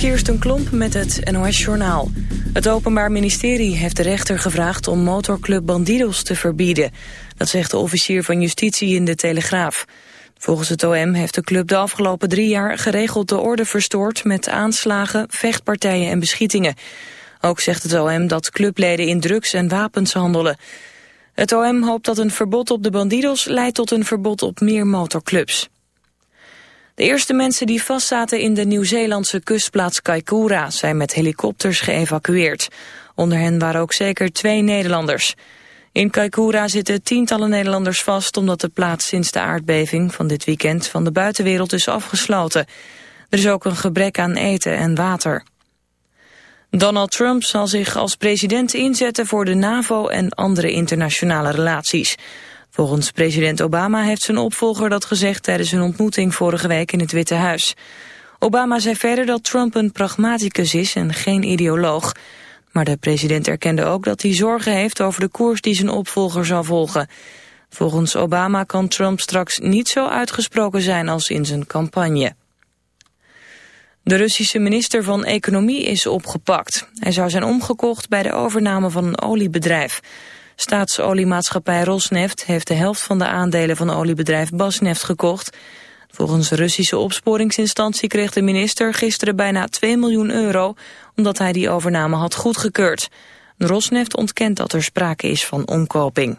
Kirsten Klomp met het NOS-journaal. Het Openbaar Ministerie heeft de rechter gevraagd om motorclub Bandidos te verbieden. Dat zegt de officier van justitie in de Telegraaf. Volgens het OM heeft de club de afgelopen drie jaar geregeld de orde verstoord... met aanslagen, vechtpartijen en beschietingen. Ook zegt het OM dat clubleden in drugs en wapens handelen. Het OM hoopt dat een verbod op de Bandidos leidt tot een verbod op meer motorclubs. De eerste mensen die vastzaten in de Nieuw-Zeelandse kustplaats Kaikoura zijn met helikopters geëvacueerd. Onder hen waren ook zeker twee Nederlanders. In Kaikoura zitten tientallen Nederlanders vast omdat de plaats sinds de aardbeving van dit weekend van de buitenwereld is afgesloten. Er is ook een gebrek aan eten en water. Donald Trump zal zich als president inzetten voor de NAVO en andere internationale relaties. Volgens president Obama heeft zijn opvolger dat gezegd tijdens een ontmoeting vorige week in het Witte Huis. Obama zei verder dat Trump een pragmaticus is en geen ideoloog. Maar de president erkende ook dat hij zorgen heeft over de koers die zijn opvolger zal volgen. Volgens Obama kan Trump straks niet zo uitgesproken zijn als in zijn campagne. De Russische minister van Economie is opgepakt. Hij zou zijn omgekocht bij de overname van een oliebedrijf. Staatsoliemaatschappij Rosneft heeft de helft van de aandelen van oliebedrijf Basneft gekocht. Volgens Russische opsporingsinstantie kreeg de minister gisteren bijna 2 miljoen euro omdat hij die overname had goedgekeurd. Rosneft ontkent dat er sprake is van omkoping.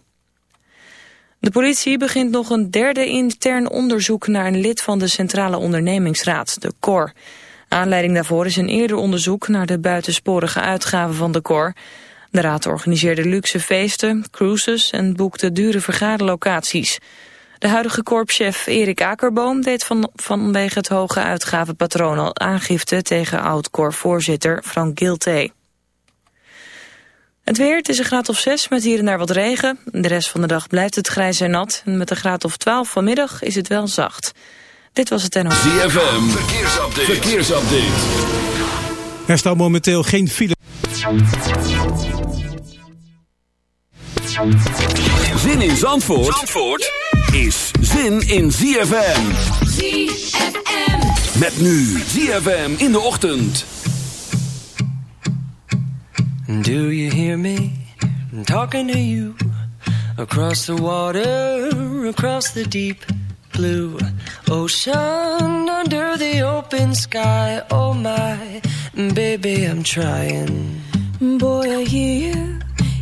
De politie begint nog een derde intern onderzoek naar een lid van de Centrale Ondernemingsraad, de COR. Aanleiding daarvoor is een eerder onderzoek naar de buitensporige uitgaven van de COR. De raad organiseerde luxe feesten, cruises en boekte dure vergaderlocaties. De huidige korpschef Erik Akerboom deed van, vanwege het hoge uitgavenpatroon al aangifte tegen oud-korpsvoorzitter Frank Gilte. Het weer, het is een graad of 6 met hier en daar wat regen. De rest van de dag blijft het grijs en nat. En met een graad of 12 vanmiddag is het wel zacht. Dit was het NOS. ZFM, verkeersupdate. verkeersupdate. Er staat momenteel geen file. Zin in Zandvoort, Zandvoort is zin in ZFM. ZFM. Met nu ZFM in de ochtend. Do you hear me talking to you? Across the water, across the deep blue ocean, under the open sky. Oh my, baby, I'm trying. Boy, I hear you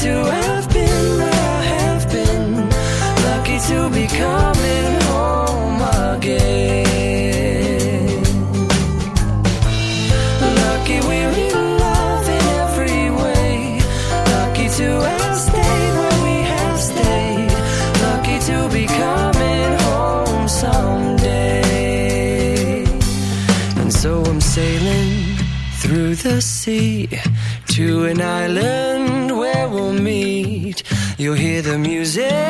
Sea the music,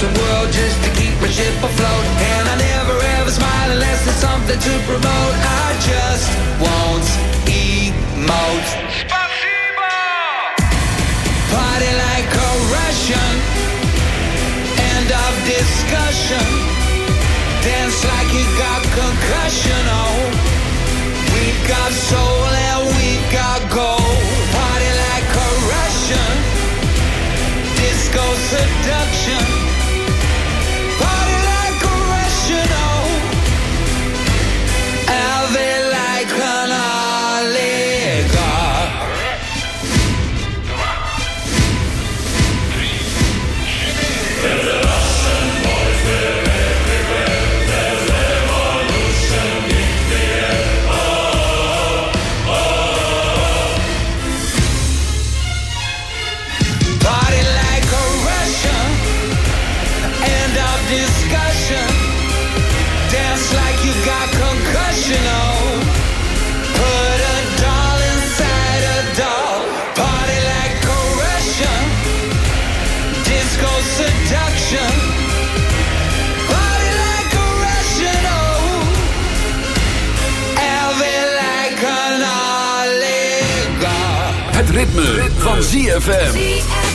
The world just to keep my ship afloat. And I never ever smile unless there's something to promote. I just won't emote. Party like a Russian. End of discussion. Dance like you got concussion. Oh, van ZFM.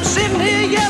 My song, I'm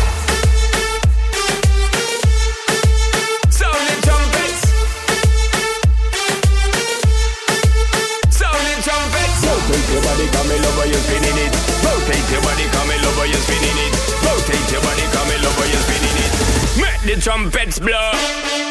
Trumpets blow.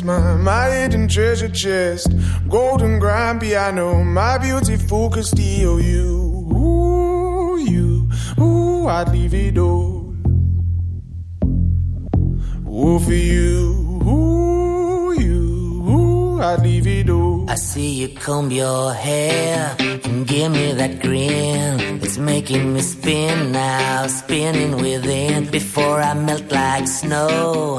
Budapest, my, my hidden treasure chest. Golden grand piano, my beauty focus steal you. Ooh, you, ooh, I'd leave it all. Ooh, for you, ooh, you, ooh, I'd leave it all. I see you comb your hair and give me that grin. It's making me spin now, spinning within. Before I melt like snow,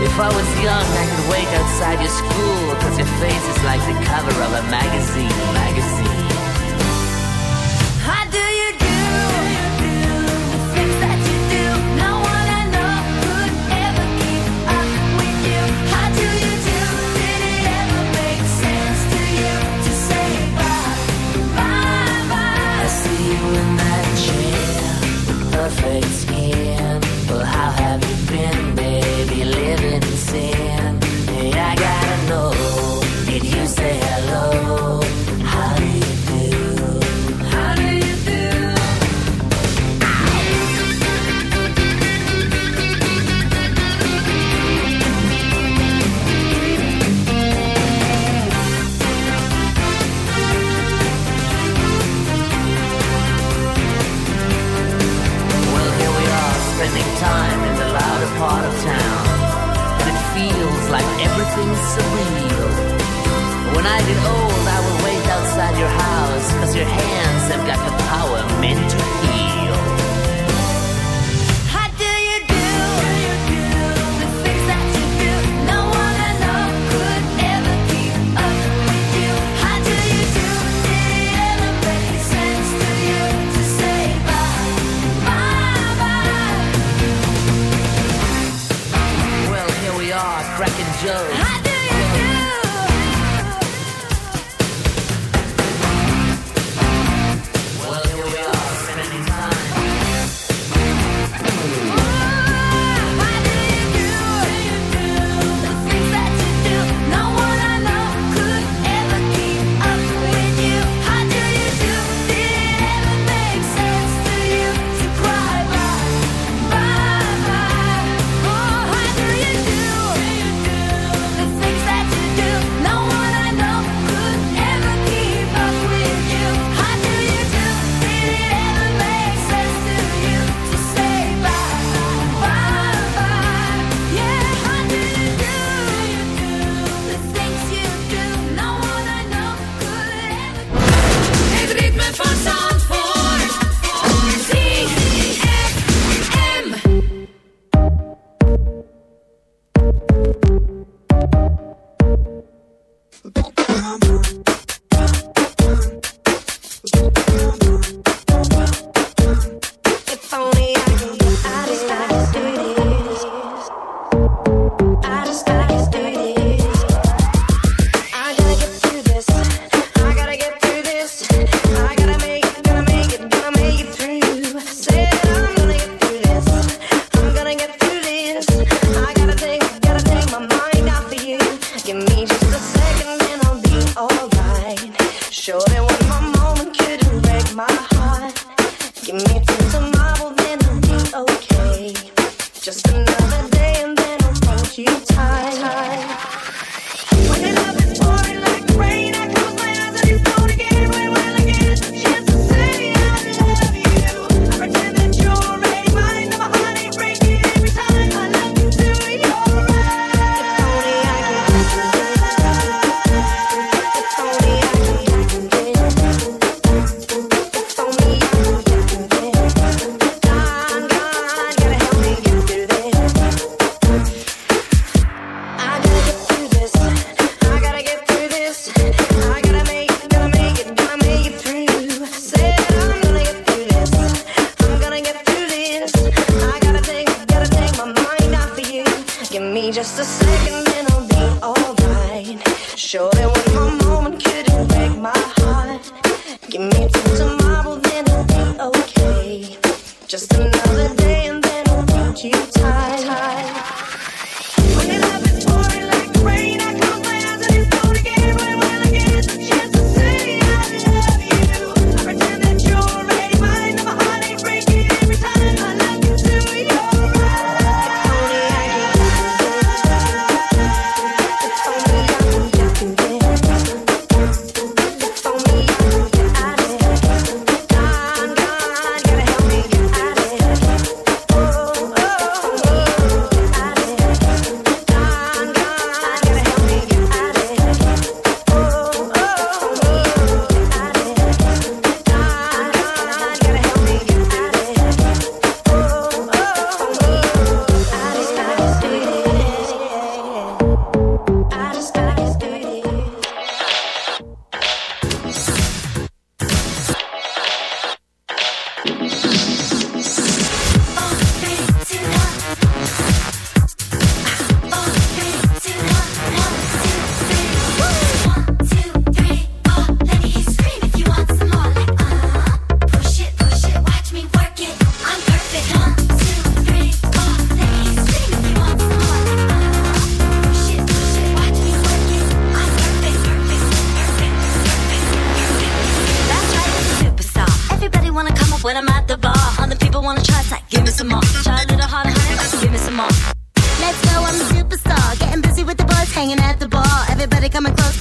If I was young, I could wait outside your school, cause your face is like the cover of a magazine, magazine.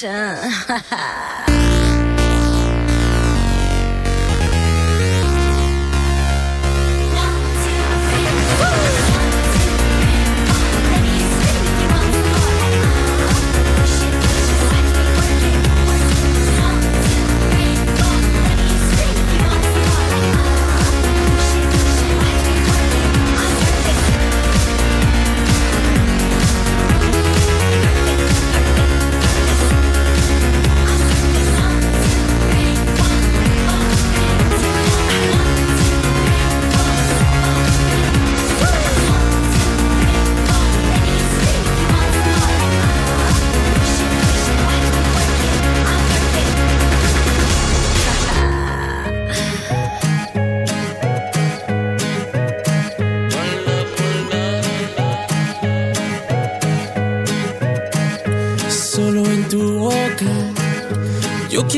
真哈哈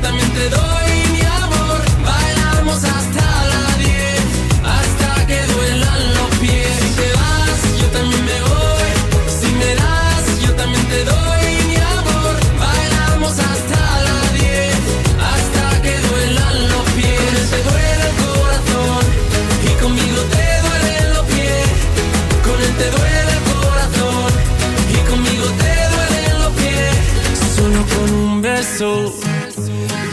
también te doy.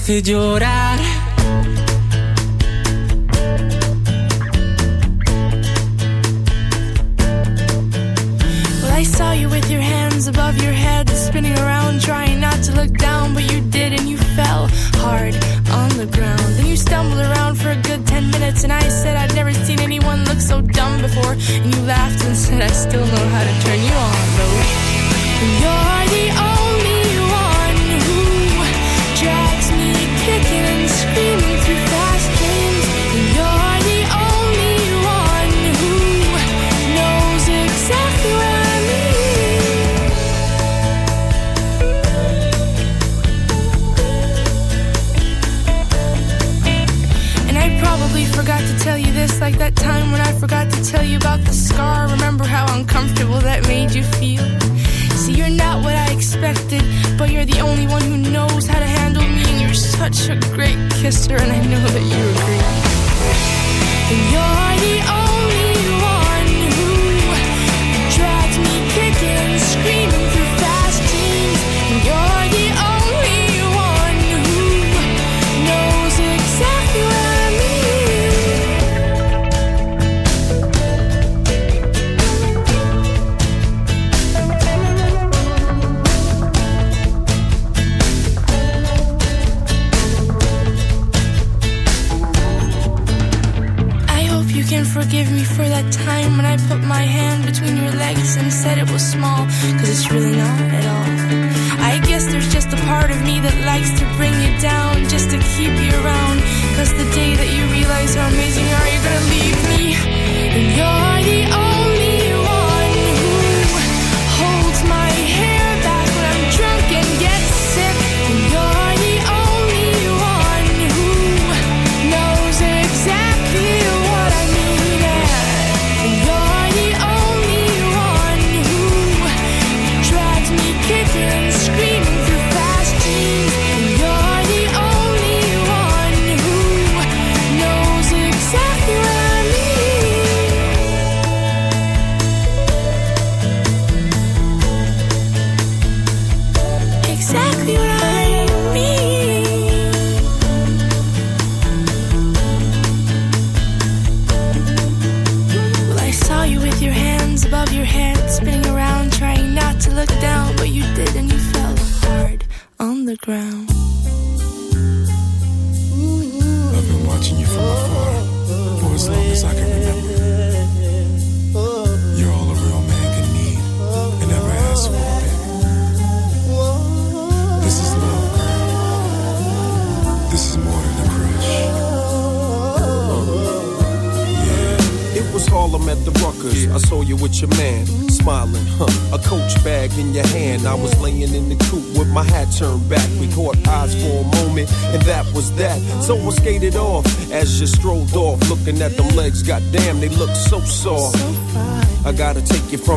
hace llorar.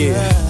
Yeah.